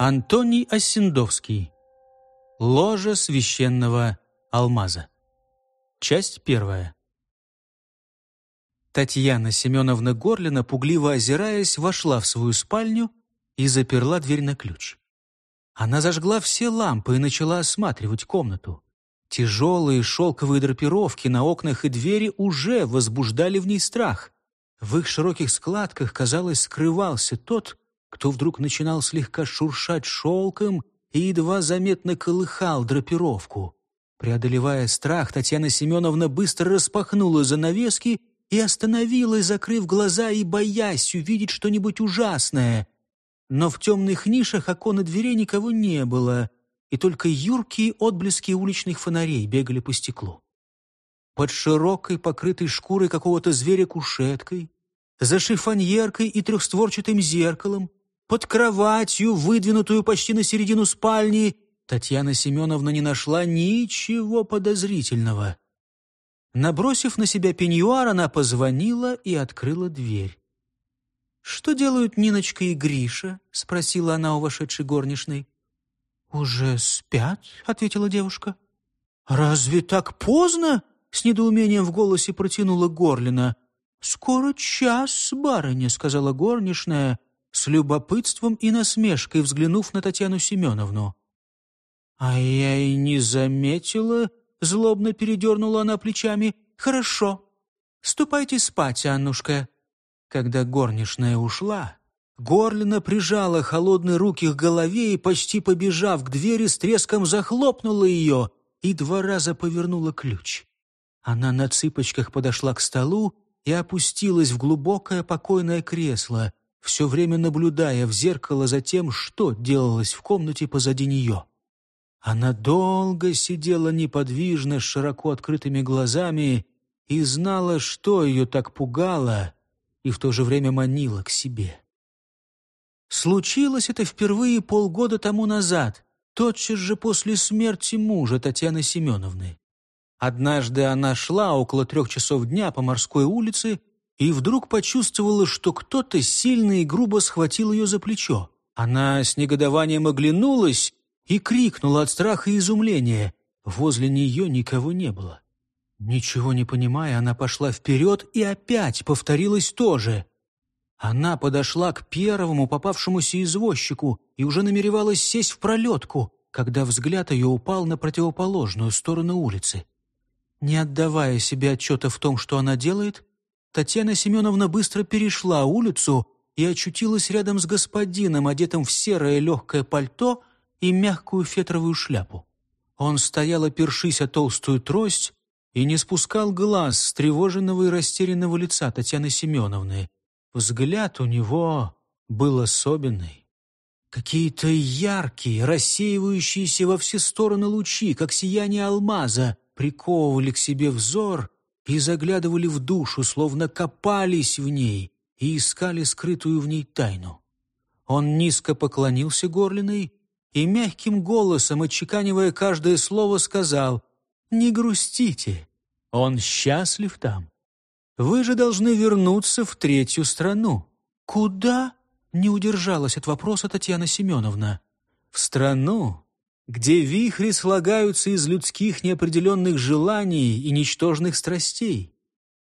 Антоний Осендовский. Ложа священного алмаза. Часть первая. Татьяна Семеновна Горлина, пугливо озираясь, вошла в свою спальню и заперла дверь на ключ. Она зажгла все лампы и начала осматривать комнату. Тяжелые шелковые драпировки на окнах и двери уже возбуждали в ней страх. В их широких складках, казалось, скрывался тот, кто вдруг начинал слегка шуршать шелком и едва заметно колыхал драпировку. Преодолевая страх, Татьяна Семеновна быстро распахнула занавески и остановилась, закрыв глаза и боясь увидеть что-нибудь ужасное. Но в темных нишах окон и дверей никого не было, и только юркие отблески уличных фонарей бегали по стеклу. Под широкой, покрытой шкурой какого-то зверя кушеткой, за шифоньеркой и трехстворчатым зеркалом, под кроватью, выдвинутую почти на середину спальни, Татьяна Семеновна не нашла ничего подозрительного. Набросив на себя пеньюар, она позвонила и открыла дверь. «Что делают Ниночка и Гриша?» — спросила она у вошедшей горничной. «Уже спят?» — ответила девушка. «Разве так поздно?» — с недоумением в голосе протянула Горлина. «Скоро час, барыня», — сказала горничная, с любопытством и насмешкой взглянув на Татьяну Семеновну. «А я и не заметила», — злобно передернула она плечами. «Хорошо. Ступайте спать, Аннушка». Когда горничная ушла, Горлина прижала холодные руки к голове и, почти побежав к двери, с треском захлопнула ее и два раза повернула ключ. Она на цыпочках подошла к столу и опустилась в глубокое покойное кресло, все время наблюдая в зеркало за тем, что делалось в комнате позади нее. Она долго сидела неподвижно, с широко открытыми глазами, и знала, что ее так пугало и в то же время манило к себе. Случилось это впервые полгода тому назад, тотчас же после смерти мужа Татьяны Семеновны. Однажды она шла около трех часов дня по морской улице и вдруг почувствовала, что кто-то сильно и грубо схватил ее за плечо. Она с негодованием оглянулась и крикнула от страха и изумления. Возле нее никого не было. Ничего не понимая, она пошла вперед и опять повторилось то же. Она подошла к первому попавшемуся извозчику и уже намеревалась сесть в пролетку, когда взгляд ее упал на противоположную сторону улицы. Не отдавая себе отчета в том, что она делает, Татьяна Семеновна быстро перешла улицу и очутилась рядом с господином, одетым в серое легкое пальто и мягкую фетровую шляпу. Он стоял, опершись о толстую трость, и не спускал глаз с тревоженного и растерянного лица Татьяны Семеновны. Взгляд у него был особенный. Какие-то яркие, рассеивающиеся во все стороны лучи, как сияние алмаза, приковывали к себе взор и заглядывали в душу, словно копались в ней и искали скрытую в ней тайну. Он низко поклонился Горлиной и мягким голосом, отчеканивая каждое слово, сказал «Не грустите, он счастлив там. Вы же должны вернуться в третью страну». «Куда?» — не удержалась от вопроса Татьяна Семеновна. «В страну, где вихри слагаются из людских неопределенных желаний и ничтожных страстей.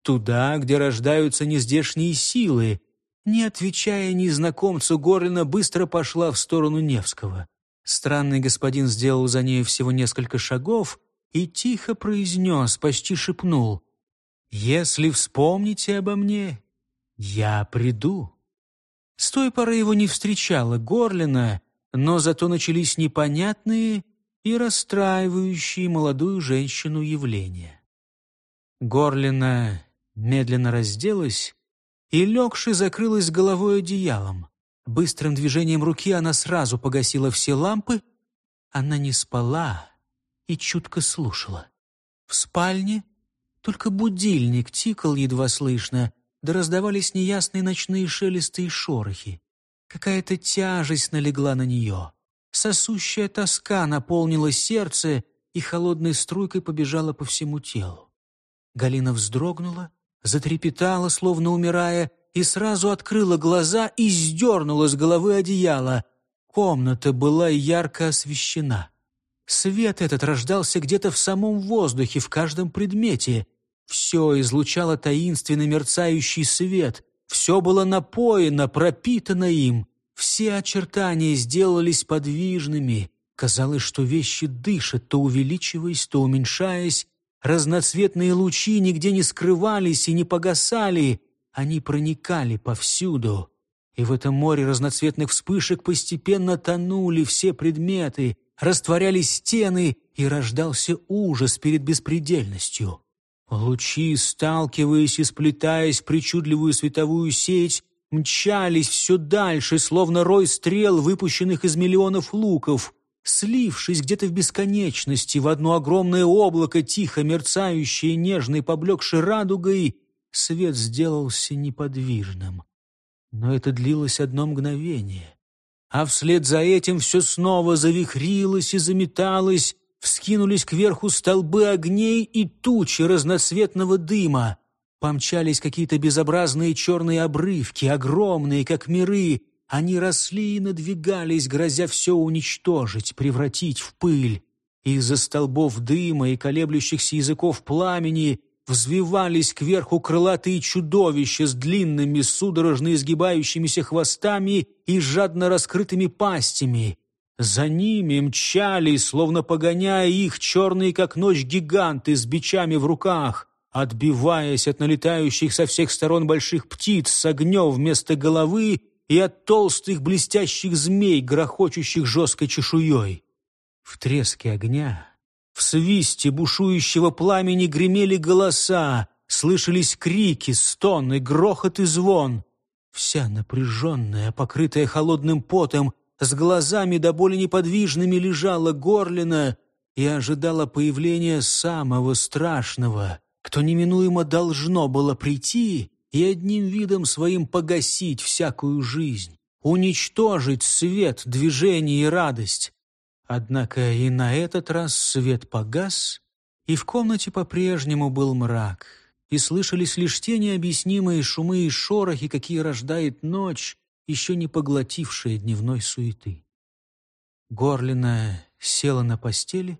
Туда, где рождаются нездешние силы, не отвечая незнакомцу, Горлина быстро пошла в сторону Невского. Странный господин сделал за ней всего несколько шагов и тихо произнес, почти шепнул, «Если вспомните обо мне, я приду». С той поры его не встречала Горлина, но зато начались непонятные и расстраивающие молодую женщину явления. Горлина медленно разделась и, легши, закрылась головой одеялом. Быстрым движением руки она сразу погасила все лампы. Она не спала и чутко слушала. В спальне только будильник тикал едва слышно, да раздавались неясные ночные шелесты и шорохи. Какая-то тяжесть налегла на нее. Сосущая тоска наполнила сердце и холодной струйкой побежала по всему телу. Галина вздрогнула, затрепетала, словно умирая, и сразу открыла глаза и сдернула с головы одеяло. Комната была ярко освещена. Свет этот рождался где-то в самом воздухе, в каждом предмете. Все излучало таинственный мерцающий свет. Все было напоено, пропитано им. Все очертания сделались подвижными. Казалось, что вещи дышат, то увеличиваясь, то уменьшаясь. Разноцветные лучи нигде не скрывались и не погасали. Они проникали повсюду. И в этом море разноцветных вспышек постепенно тонули все предметы, растворялись стены, и рождался ужас перед беспредельностью. Лучи, сталкиваясь и сплетаясь причудливую световую сеть, мчались все дальше, словно рой стрел, выпущенных из миллионов луков, слившись где-то в бесконечности в одно огромное облако, тихо мерцающее нежной поблекшей радугой, свет сделался неподвижным. Но это длилось одно мгновение. А вслед за этим все снова завихрилось и заметалось, вскинулись кверху столбы огней и тучи разноцветного дыма. Помчались какие-то безобразные черные обрывки, огромные, как миры. Они росли и надвигались, грозя все уничтожить, превратить в пыль. Из-за столбов дыма и колеблющихся языков пламени взвивались кверху крылатые чудовища с длинными, судорожно изгибающимися хвостами и жадно раскрытыми пастями. За ними мчали, словно погоняя их, черные, как ночь, гиганты с бичами в руках, отбиваясь от налетающих со всех сторон больших птиц с огнем вместо головы и от толстых блестящих змей, грохочущих жесткой чешуей. В треске огня в свисте бушующего пламени гремели голоса, слышались крики, стоны, грохот и звон. Вся напряженная, покрытая холодным потом, с глазами до боли неподвижными лежала горлина и ожидала появления самого страшного, кто неминуемо должно было прийти и одним видом своим погасить всякую жизнь, уничтожить свет, движение и радость. Однако и на этот раз свет погас, и в комнате по-прежнему был мрак, и слышались лишь те необъяснимые шумы и шорохи, какие рождает ночь, еще не поглотившая дневной суеты. Горлина села на постели,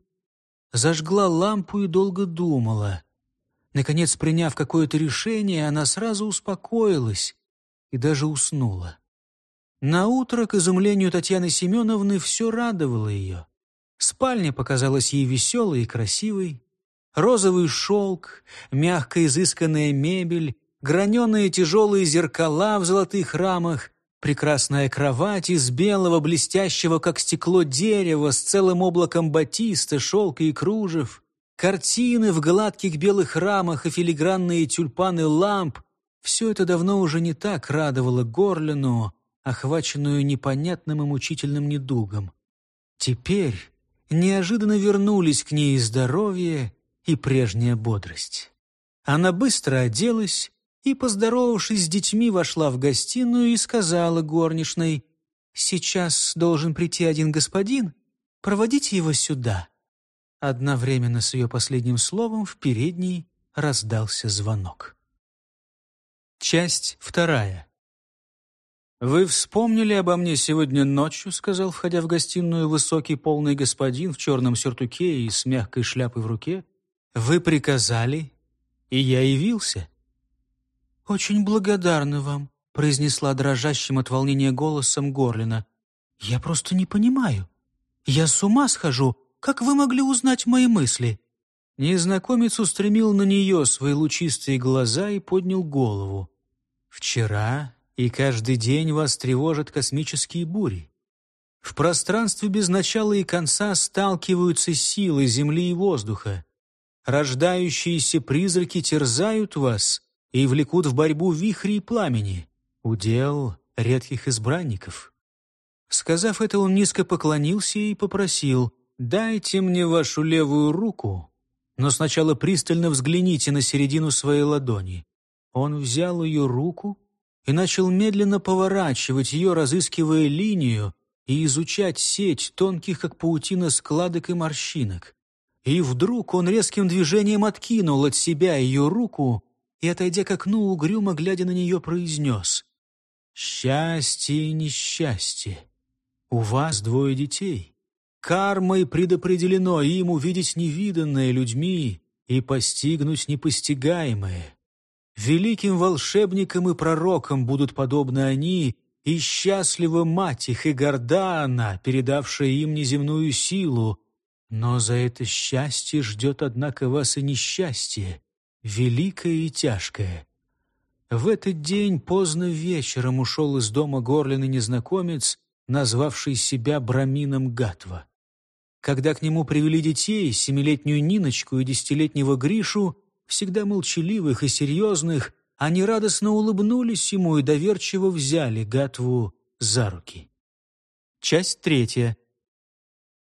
зажгла лампу и долго думала. Наконец, приняв какое-то решение, она сразу успокоилась и даже уснула. На утро, к изумлению Татьяны Семеновны, все радовало ее. Спальня показалась ей веселой и красивой. Розовый шелк, мягко изысканная мебель, граненые тяжелые зеркала в золотых рамах, прекрасная кровать из белого, блестящего, как стекло дерева, с целым облаком батиста, шелка и кружев, картины в гладких белых рамах и филигранные тюльпаны ламп — все это давно уже не так радовало Горлину, охваченную непонятным и мучительным недугом. Теперь неожиданно вернулись к ней здоровье и прежняя бодрость. Она быстро оделась и, поздоровавшись с детьми, вошла в гостиную и сказала горничной, «Сейчас должен прийти один господин, проводите его сюда». Одновременно с ее последним словом в передней раздался звонок. Часть вторая. «Вы вспомнили обо мне сегодня ночью», — сказал, входя в гостиную, высокий полный господин в черном сюртуке и с мягкой шляпой в руке. «Вы приказали, и я явился». «Очень благодарна вам», — произнесла дрожащим от волнения голосом Горлина. «Я просто не понимаю. Я с ума схожу. Как вы могли узнать мои мысли?» Незнакомец устремил на нее свои лучистые глаза и поднял голову. «Вчера и каждый день вас тревожат космические бури. В пространстве без начала и конца сталкиваются силы земли и воздуха. Рождающиеся призраки терзают вас и влекут в борьбу вихри и пламени, удел редких избранников. Сказав это, он низко поклонился и попросил «Дайте мне вашу левую руку, но сначала пристально взгляните на середину своей ладони». Он взял ее руку и начал медленно поворачивать ее, разыскивая линию и изучать сеть тонких, как паутина, складок и морщинок. И вдруг он резким движением откинул от себя ее руку и, отойдя к окну, угрюмо глядя на нее, произнес «Счастье и несчастье! У вас двое детей. Кармой предопределено им увидеть невиданное людьми и постигнуть непостигаемое. Великим волшебникам и пророкам будут подобны они, и счастлива мать их, и горда она, передавшая им неземную силу. Но за это счастье ждет, однако, вас и несчастье, великое и тяжкое. В этот день поздно вечером ушел из дома горлиный незнакомец, назвавший себя Брамином Гатва. Когда к нему привели детей, семилетнюю Ниночку и десятилетнего Гришу, всегда молчаливых и серьезных, они радостно улыбнулись ему и доверчиво взяли Гатву за руки. Часть третья.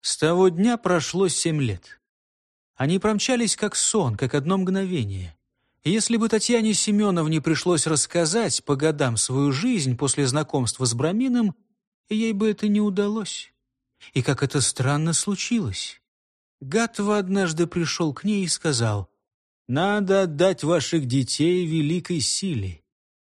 С того дня прошло семь лет. Они промчались как сон, как одно мгновение. Если бы Татьяне Семеновне пришлось рассказать по годам свою жизнь после знакомства с Брамином, ей бы это не удалось. И как это странно случилось. Гатва однажды пришел к ней и сказал, «Надо отдать ваших детей великой силе.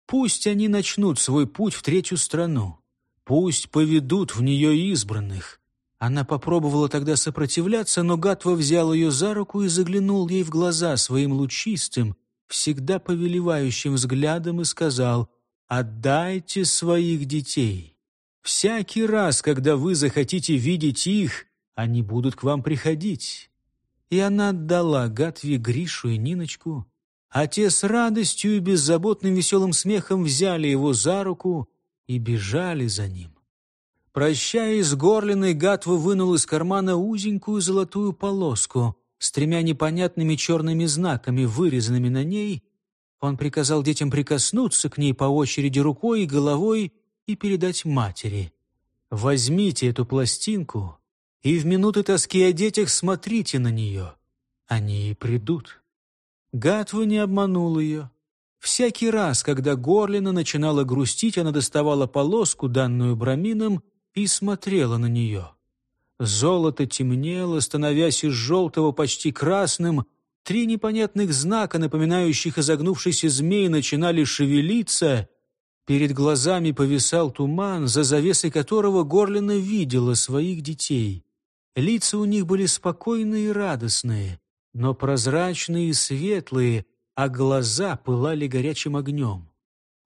Пусть они начнут свой путь в третью страну. Пусть поведут в нее избранных». Она попробовала тогда сопротивляться, но Гатва взял ее за руку и заглянул ей в глаза своим лучистым, всегда повелевающим взглядом и сказал «Отдайте своих детей. Всякий раз, когда вы захотите видеть их, они будут к вам приходить». И она отдала Гатве Гришу и Ниночку, а те с радостью и беззаботным веселым смехом взяли его за руку и бежали за ним. Прощаясь с горлиной, Гатва вынул из кармана узенькую золотую полоску — с тремя непонятными черными знаками, вырезанными на ней. Он приказал детям прикоснуться к ней по очереди рукой и головой и передать матери. «Возьмите эту пластинку и в минуты тоски о детях смотрите на нее. Они и придут». Гатва не обманул ее. Всякий раз, когда Горлина начинала грустить, она доставала полоску, данную Брамином, и смотрела на нее. Золото темнело, становясь из желтого почти красным. Три непонятных знака, напоминающих изогнувшийся змей, начинали шевелиться. Перед глазами повисал туман, за завесой которого Горлина видела своих детей. Лица у них были спокойные и радостные, но прозрачные и светлые, а глаза пылали горячим огнем.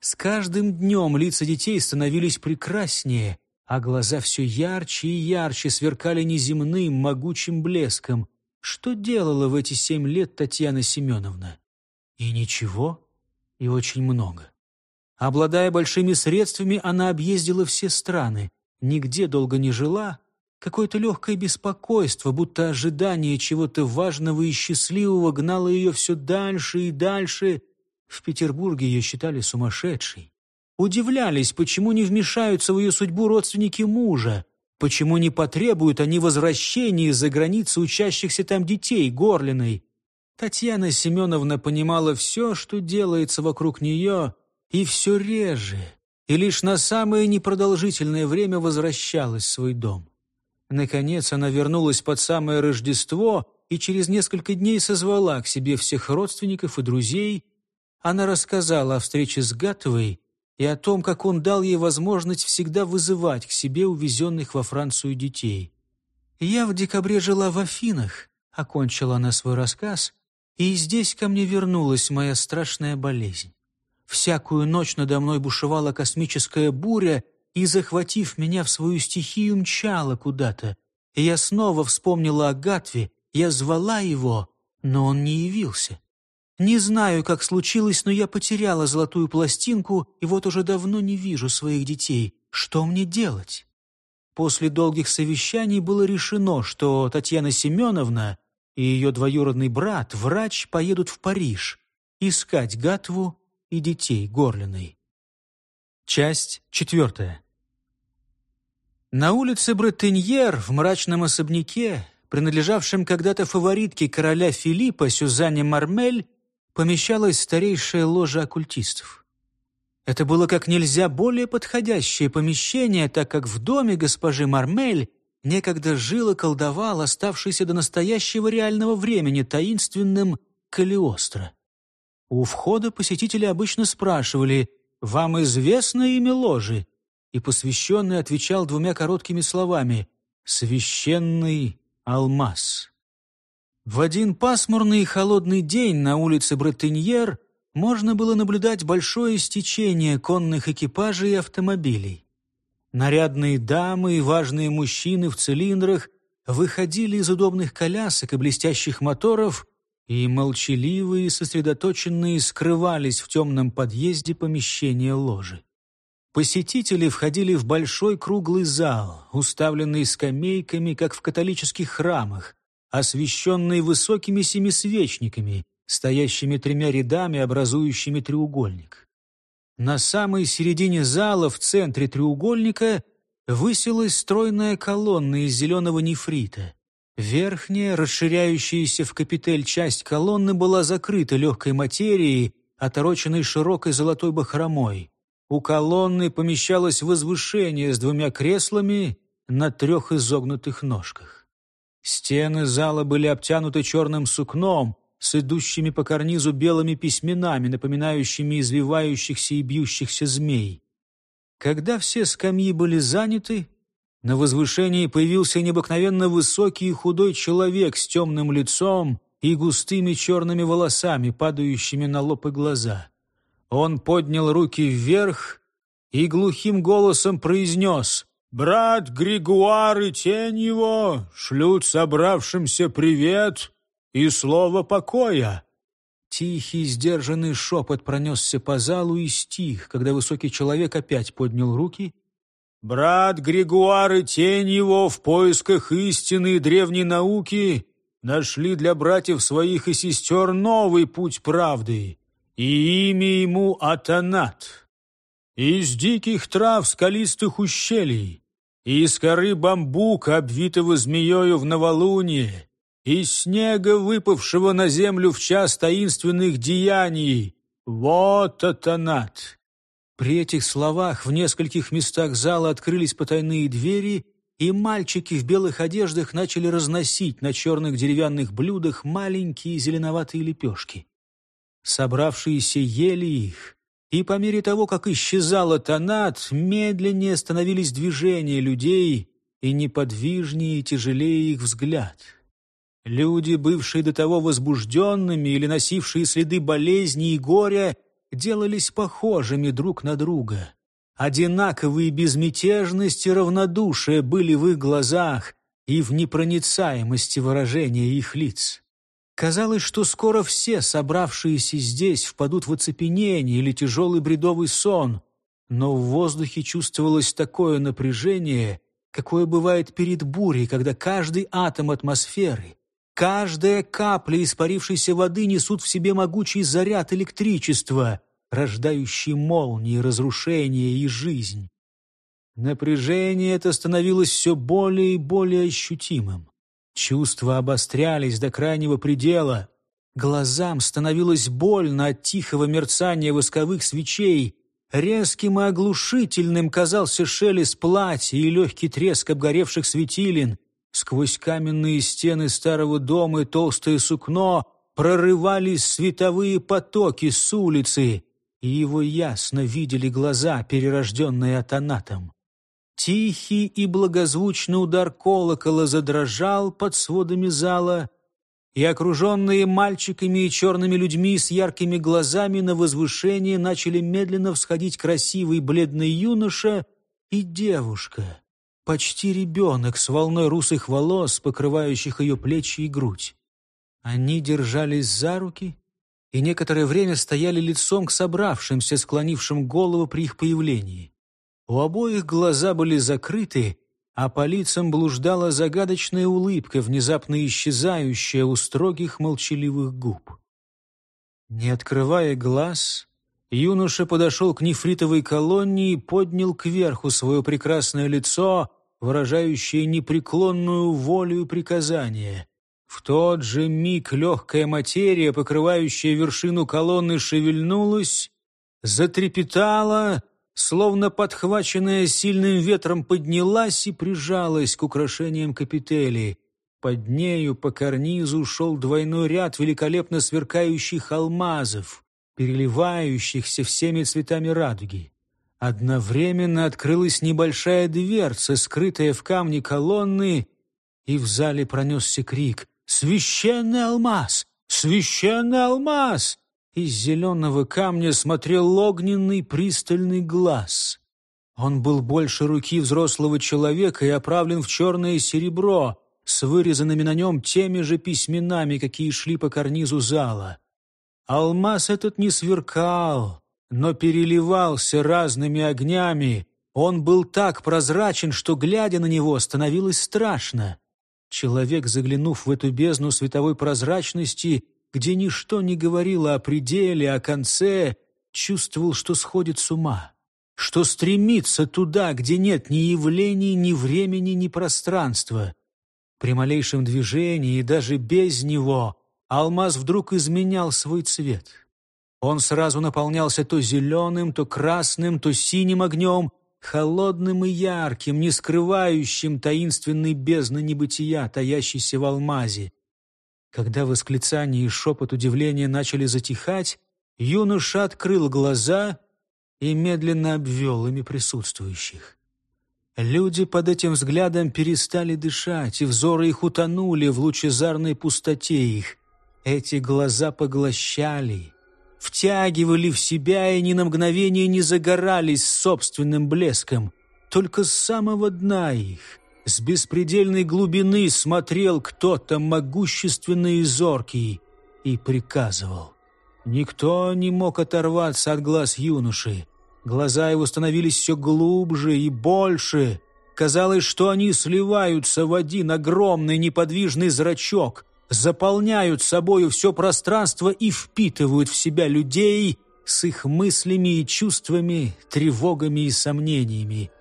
С каждым днем лица детей становились прекраснее, а глаза все ярче и ярче сверкали неземным, могучим блеском. Что делала в эти семь лет Татьяна Семеновна? И ничего, и очень много. Обладая большими средствами, она объездила все страны, нигде долго не жила, Какое-то легкое беспокойство, будто ожидание чего-то важного и счастливого гнало ее все дальше и дальше. В Петербурге ее считали сумасшедшей. Удивлялись, почему не вмешаются в ее судьбу родственники мужа, почему не потребуют они возвращения из-за границы учащихся там детей Горлиной. Татьяна Семеновна понимала все, что делается вокруг нее, и все реже, и лишь на самое непродолжительное время возвращалась в свой дом. Наконец она вернулась под самое Рождество и через несколько дней созвала к себе всех родственников и друзей. Она рассказала о встрече с Гатовой и о том, как он дал ей возможность всегда вызывать к себе увезенных во Францию детей. «Я в декабре жила в Афинах», — окончила она свой рассказ, «и здесь ко мне вернулась моя страшная болезнь. Всякую ночь надо мной бушевала космическая буря, и, захватив меня в свою стихию, мчала куда-то. Я снова вспомнила о Гатве, я звала его, но он не явился. Не знаю, как случилось, но я потеряла золотую пластинку и вот уже давно не вижу своих детей. Что мне делать? После долгих совещаний было решено, что Татьяна Семеновна и ее двоюродный брат, врач, поедут в Париж искать Гатву и детей Горлиной. Часть четвертая. На улице Бретеньер в мрачном особняке, принадлежавшем когда-то фаворитке короля Филиппа Сюзанне Мармель, помещалась старейшая ложа оккультистов. Это было как нельзя более подходящее помещение, так как в доме госпожи Мармель некогда жил и колдовал оставшийся до настоящего реального времени таинственным Калиостро. У входа посетители обычно спрашивали «Вам известно имя ложи?» и посвященный отвечал двумя короткими словами «Священный алмаз». В один пасмурный и холодный день на улице Бретеньер можно было наблюдать большое стечение конных экипажей и автомобилей. Нарядные дамы и важные мужчины в цилиндрах выходили из удобных колясок и блестящих моторов и молчаливые сосредоточенные скрывались в темном подъезде помещения ложи. Посетители входили в большой круглый зал, уставленный скамейками, как в католических храмах, освещенный высокими семисвечниками, стоящими тремя рядами, образующими треугольник. На самой середине зала, в центре треугольника, высилась стройная колонна из зеленого нефрита. Верхняя, расширяющаяся в капитель часть колонны была закрыта легкой материей, отороченной широкой золотой бахромой. У колонны помещалось возвышение с двумя креслами на трех изогнутых ножках. Стены зала были обтянуты черным сукном с идущими по карнизу белыми письменами, напоминающими извивающихся и бьющихся змей. Когда все скамьи были заняты, на возвышении появился необыкновенно высокий и худой человек с темным лицом и густыми черными волосами, падающими на лоб и глаза. Он поднял руки вверх и глухим голосом произнес «Брат Григуар и тень его шлют собравшимся привет и слово покоя». Тихий, сдержанный шепот пронесся по залу и стих, когда высокий человек опять поднял руки Брат Григуар и тень его в поисках истины и древней науки нашли для братьев своих и сестер новый путь правды, и имя ему Атанат. Из диких трав скалистых ущелий, из коры бамбука, обвитого змеёю в новолуние, из снега, выпавшего на землю в час таинственных деяний, вот Атанат. При этих словах в нескольких местах зала открылись потайные двери, и мальчики в белых одеждах начали разносить на черных деревянных блюдах маленькие зеленоватые лепешки. Собравшиеся ели их, и по мере того, как исчезала тонат, медленнее становились движения людей, и неподвижнее и тяжелее их взгляд. Люди, бывшие до того возбужденными или носившие следы болезни и горя, делались похожими друг на друга. Одинаковые безмятежность и равнодушие были в их глазах и в непроницаемости выражения их лиц. Казалось, что скоро все собравшиеся здесь впадут в оцепенение или тяжелый бредовый сон, но в воздухе чувствовалось такое напряжение, какое бывает перед бурей, когда каждый атом атмосферы, Каждая капля испарившейся воды несут в себе могучий заряд электричества, рождающий молнии, разрушение и жизнь. Напряжение это становилось все более и более ощутимым. Чувства обострялись до крайнего предела. Глазам становилось больно от тихого мерцания восковых свечей. Резким и оглушительным казался шелест платья и легкий треск обгоревших светилин. Сквозь каменные стены старого дома и толстое сукно прорывались световые потоки с улицы, и его ясно видели глаза, перерожденные атонатом. Тихий и благозвучный удар колокола задрожал под сводами зала, и окруженные мальчиками и черными людьми с яркими глазами на возвышение начали медленно всходить красивый бледный юноша и девушка почти ребенок с волной русых волос, покрывающих ее плечи и грудь. Они держались за руки и некоторое время стояли лицом к собравшимся, склонившим голову при их появлении. У обоих глаза были закрыты, а по лицам блуждала загадочная улыбка, внезапно исчезающая у строгих молчаливых губ. Не открывая глаз, Юноша подошел к нефритовой колонне и поднял кверху свое прекрасное лицо, выражающее непреклонную волю и приказание. В тот же миг легкая материя, покрывающая вершину колонны, шевельнулась, затрепетала, словно подхваченная сильным ветром, поднялась и прижалась к украшениям капители. Под нею по карнизу шел двойной ряд великолепно сверкающих алмазов переливающихся всеми цветами радуги. Одновременно открылась небольшая дверца, скрытая в камне колонны, и в зале пронесся крик «Священный алмаз! Священный алмаз!» Из зеленого камня смотрел огненный пристальный глаз. Он был больше руки взрослого человека и оправлен в черное серебро, с вырезанными на нем теми же письменами, какие шли по карнизу зала. Алмаз этот не сверкал, но переливался разными огнями. Он был так прозрачен, что, глядя на него, становилось страшно. Человек, заглянув в эту бездну световой прозрачности, где ничто не говорило о пределе, о конце, чувствовал, что сходит с ума, что стремится туда, где нет ни явлений, ни времени, ни пространства. При малейшем движении и даже без него алмаз вдруг изменял свой цвет. Он сразу наполнялся то зеленым, то красным, то синим огнем, холодным и ярким, не скрывающим таинственной бездны небытия, таящейся в алмазе. Когда восклицания и шепот удивления начали затихать, юноша открыл глаза и медленно обвел ими присутствующих. Люди под этим взглядом перестали дышать, и взоры их утонули в лучезарной пустоте их. Эти глаза поглощали, втягивали в себя и ни на мгновение не загорались собственным блеском. Только с самого дна их, с беспредельной глубины смотрел кто-то могущественный и зоркий и приказывал. Никто не мог оторваться от глаз юноши. Глаза его становились все глубже и больше. Казалось, что они сливаются в один огромный неподвижный зрачок, заполняют собою все пространство и впитывают в себя людей с их мыслями и чувствами, тревогами и сомнениями.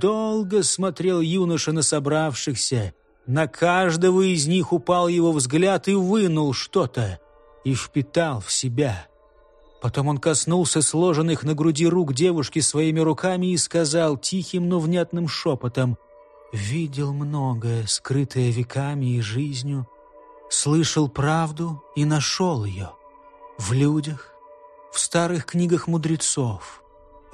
Долго смотрел юноша на собравшихся. На каждого из них упал его взгляд и вынул что-то, и впитал в себя – Потом он коснулся сложенных на груди рук девушки своими руками и сказал тихим, но внятным шепотом «Видел многое, скрытое веками и жизнью, слышал правду и нашел ее. В людях, в старых книгах мудрецов,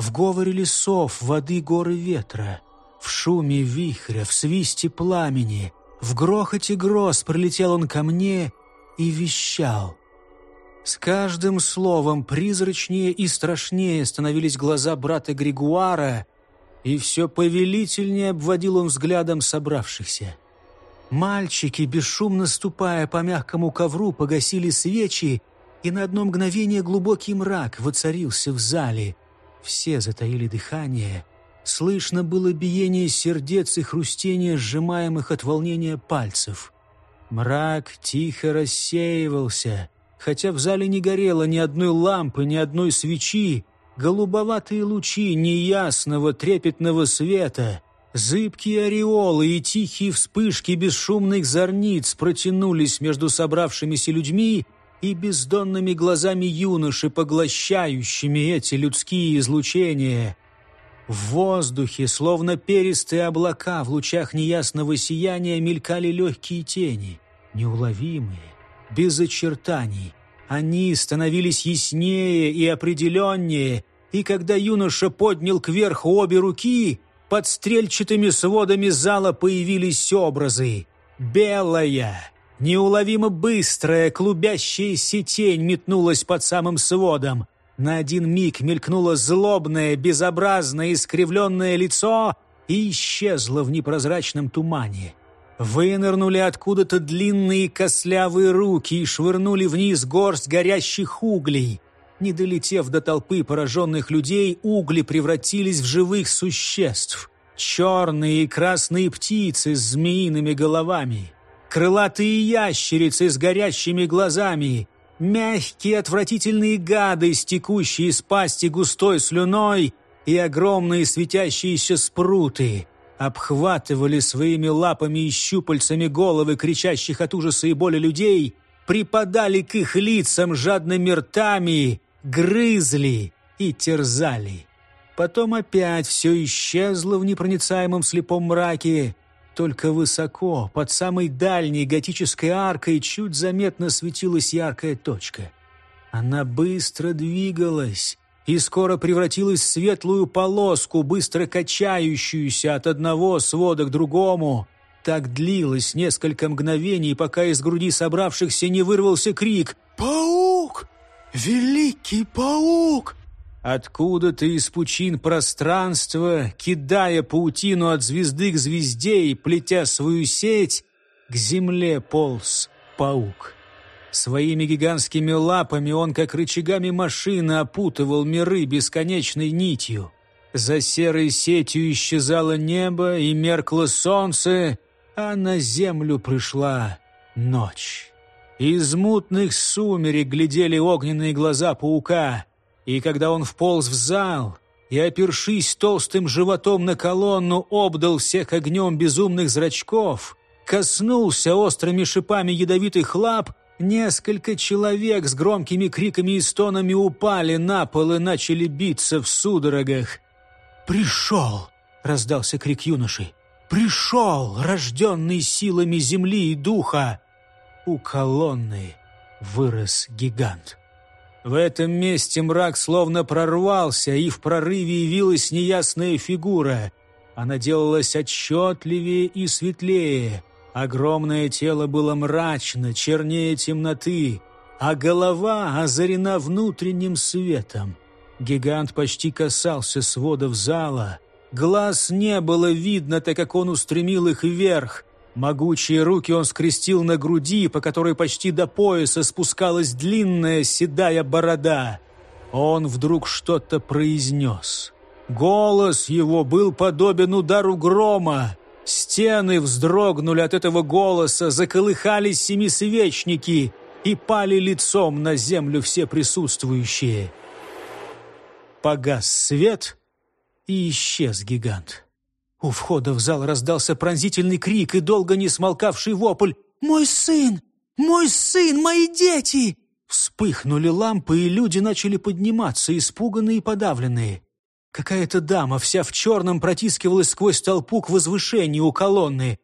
в говоре лесов, воды, горы, ветра, в шуме вихря, в свисте пламени, в грохоте гроз прилетел он ко мне и вещал». С каждым словом призрачнее и страшнее становились глаза брата Григуара, и все повелительнее обводил он взглядом собравшихся. Мальчики, бесшумно ступая по мягкому ковру, погасили свечи, и на одно мгновение глубокий мрак воцарился в зале. Все затаили дыхание. Слышно было биение сердец и хрустение сжимаемых от волнения пальцев. Мрак тихо рассеивался — Хотя в зале не горело ни одной лампы, ни одной свечи, голубоватые лучи неясного трепетного света, зыбкие ореолы и тихие вспышки бесшумных зорниц протянулись между собравшимися людьми и бездонными глазами юноши, поглощающими эти людские излучения. В воздухе, словно перистые облака, в лучах неясного сияния мелькали легкие тени, неуловимые, без очертаний. Они становились яснее и определеннее, и когда юноша поднял кверху обе руки, под стрельчатыми сводами зала появились образы. Белая, неуловимо быстрая, клубящаяся тень метнулась под самым сводом. На один миг мелькнуло злобное, безобразное, искривленное лицо и исчезло в непрозрачном тумане. Вынырнули откуда-то длинные костлявые руки и швырнули вниз горсть горящих углей. Не долетев до толпы пораженных людей, угли превратились в живых существ. Черные и красные птицы с змеиными головами, крылатые ящерицы с горящими глазами, мягкие отвратительные гады, стекущие из пасти густой слюной и огромные светящиеся спруты — обхватывали своими лапами и щупальцами головы кричащих от ужаса и боли людей, припадали к их лицам жадными ртами, грызли и терзали. Потом опять все исчезло в непроницаемом слепом мраке, только высоко, под самой дальней готической аркой, чуть заметно светилась яркая точка. Она быстро двигалась, и скоро превратилась в светлую полоску, быстро качающуюся от одного свода к другому. Так длилось несколько мгновений, пока из груди собравшихся не вырвался крик «Паук! Великий паук!» Откуда-то из пучин пространства, кидая паутину от звезды к звезде и плетя свою сеть, к земле полз паук. Своими гигантскими лапами он, как рычагами машины, опутывал миры бесконечной нитью. За серой сетью исчезало небо и меркло солнце, а на землю пришла ночь. Из мутных сумерек глядели огненные глаза паука — и когда он вполз в зал и, опершись толстым животом на колонну, обдал всех огнем безумных зрачков, коснулся острыми шипами ядовитых лап, несколько человек с громкими криками и стонами упали на пол и начали биться в судорогах. «Пришел!» — раздался крик юноши. «Пришел, рожденный силами земли и духа!» У колонны вырос гигант. В этом месте мрак словно прорвался, и в прорыве явилась неясная фигура. Она делалась отчетливее и светлее. Огромное тело было мрачно, чернее темноты, а голова озарена внутренним светом. Гигант почти касался сводов зала. Глаз не было видно, так как он устремил их вверх. Могучие руки он скрестил на груди, по которой почти до пояса спускалась длинная седая борода. Он вдруг что-то произнес. Голос его был подобен удару грома. Стены вздрогнули от этого голоса, заколыхались семисвечники и пали лицом на землю все присутствующие. Погас свет, и исчез гигант. У входа в зал раздался пронзительный крик и долго не смолкавший вопль. «Мой сын! Мой сын! Мои дети!» Вспыхнули лампы, и люди начали подниматься, испуганные и подавленные. Какая-то дама, вся в черном, протискивалась сквозь толпу к возвышению у колонны.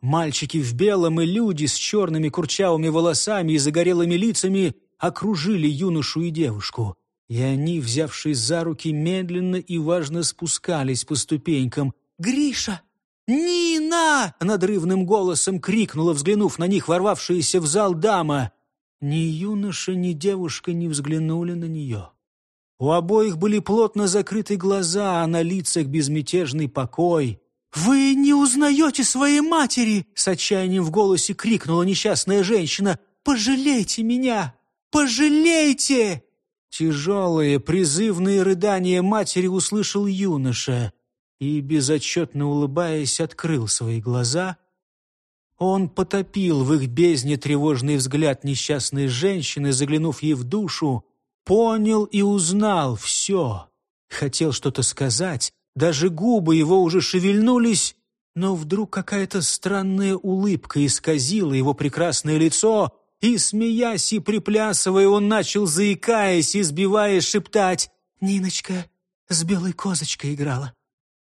Мальчики в белом и люди с черными курчавыми волосами и загорелыми лицами окружили юношу и девушку. И они, взявшись за руки, медленно и важно спускались по ступенькам, «Гриша! Нина!» — надрывным голосом крикнула, взглянув на них ворвавшаяся в зал дама. Ни юноша, ни девушка не взглянули на нее. У обоих были плотно закрыты глаза, а на лицах безмятежный покой. «Вы не узнаете своей матери!» — с отчаянием в голосе крикнула несчастная женщина. «Пожалейте меня! Пожалейте!» Тяжелые, призывные рыдания матери услышал юноша и, безотчетно улыбаясь, открыл свои глаза. Он потопил в их бездне тревожный взгляд несчастной женщины, заглянув ей в душу, понял и узнал все. Хотел что-то сказать, даже губы его уже шевельнулись, но вдруг какая-то странная улыбка исказила его прекрасное лицо, и, смеясь и приплясывая, он начал, заикаясь и сбиваясь, шептать «Ниночка с белой козочкой играла.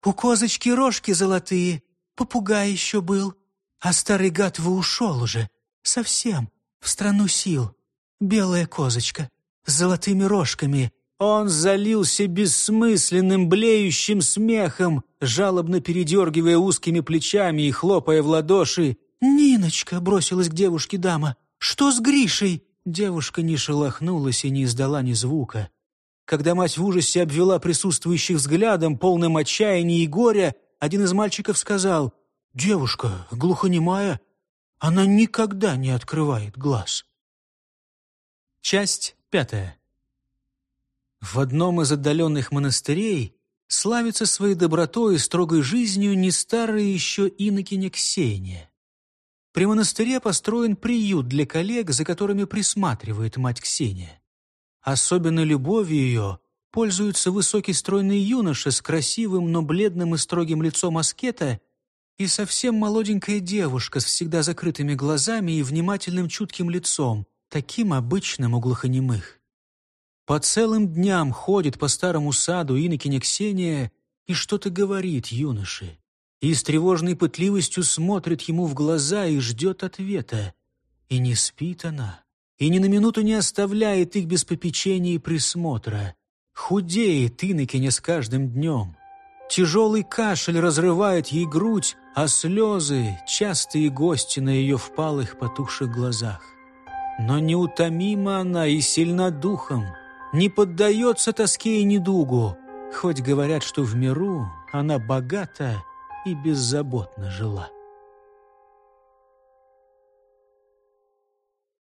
У козочки рожки золотые, попугай еще был. А старый гад вы ушел уже, совсем, в страну сил. Белая козочка с золотыми рожками. Он залился бессмысленным, блеющим смехом, жалобно передергивая узкими плечами и хлопая в ладоши. «Ниночка!» — бросилась к девушке дама. «Что с Гришей?» Девушка не шелохнулась и не издала ни звука. Когда мать в ужасе обвела присутствующих взглядом, полным отчаяния и горя, один из мальчиков сказал, «Девушка, глухонемая, она никогда не открывает глаз». Часть пятая. В одном из отдаленных монастырей славится своей добротой и строгой жизнью не старая еще инокиня Ксения. При монастыре построен приют для коллег, за которыми присматривает мать Ксения. Особенной любовью ее пользуется высокий стройный юноша с красивым, но бледным и строгим лицом аскета и совсем молоденькая девушка с всегда закрытыми глазами и внимательным чутким лицом, таким обычным у глухонемых. По целым дням ходит по старому саду инокиня Ксения и что-то говорит юноше. И с тревожной пытливостью смотрит ему в глаза и ждет ответа. И не спит она и ни на минуту не оставляет их без попечения и присмотра. Худеет Иннокене с каждым днем. Тяжелый кашель разрывает ей грудь, а слезы — частые гости на ее впалых потухших глазах. Но неутомима она и сильна духом, не поддается тоске и недугу, хоть говорят, что в миру она богата и беззаботно жила.